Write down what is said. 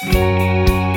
Música